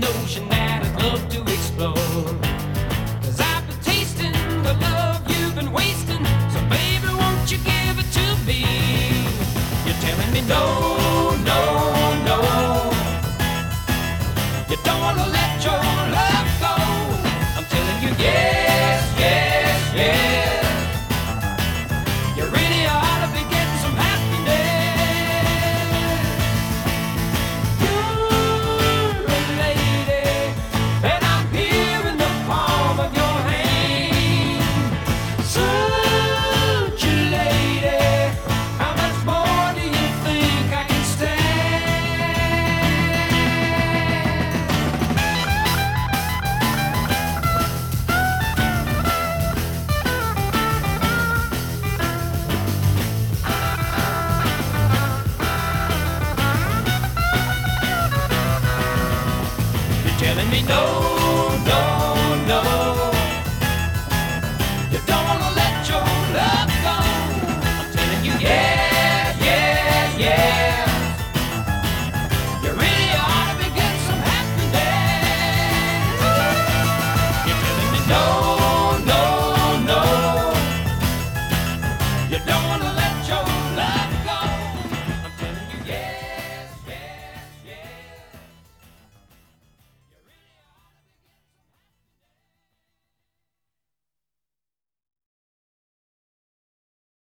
notion that I'd love to explore. Me no,